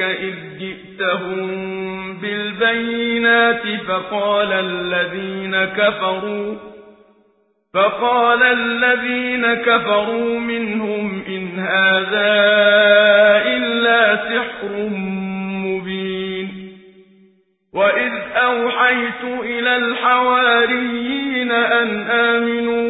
إذ جئتهم بالبينات فقال الذين كفروا فقال الذين كفروا منهم إن هذا إلا سحر مبين. وإذ أوحيت إلى الحواريين أن آمنوا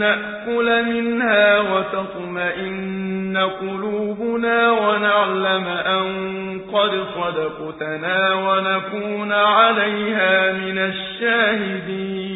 نأكل منها وتطمئن قلوبنا ونعلم أن قد صدقتنا ونكون عليها من الشاهدين.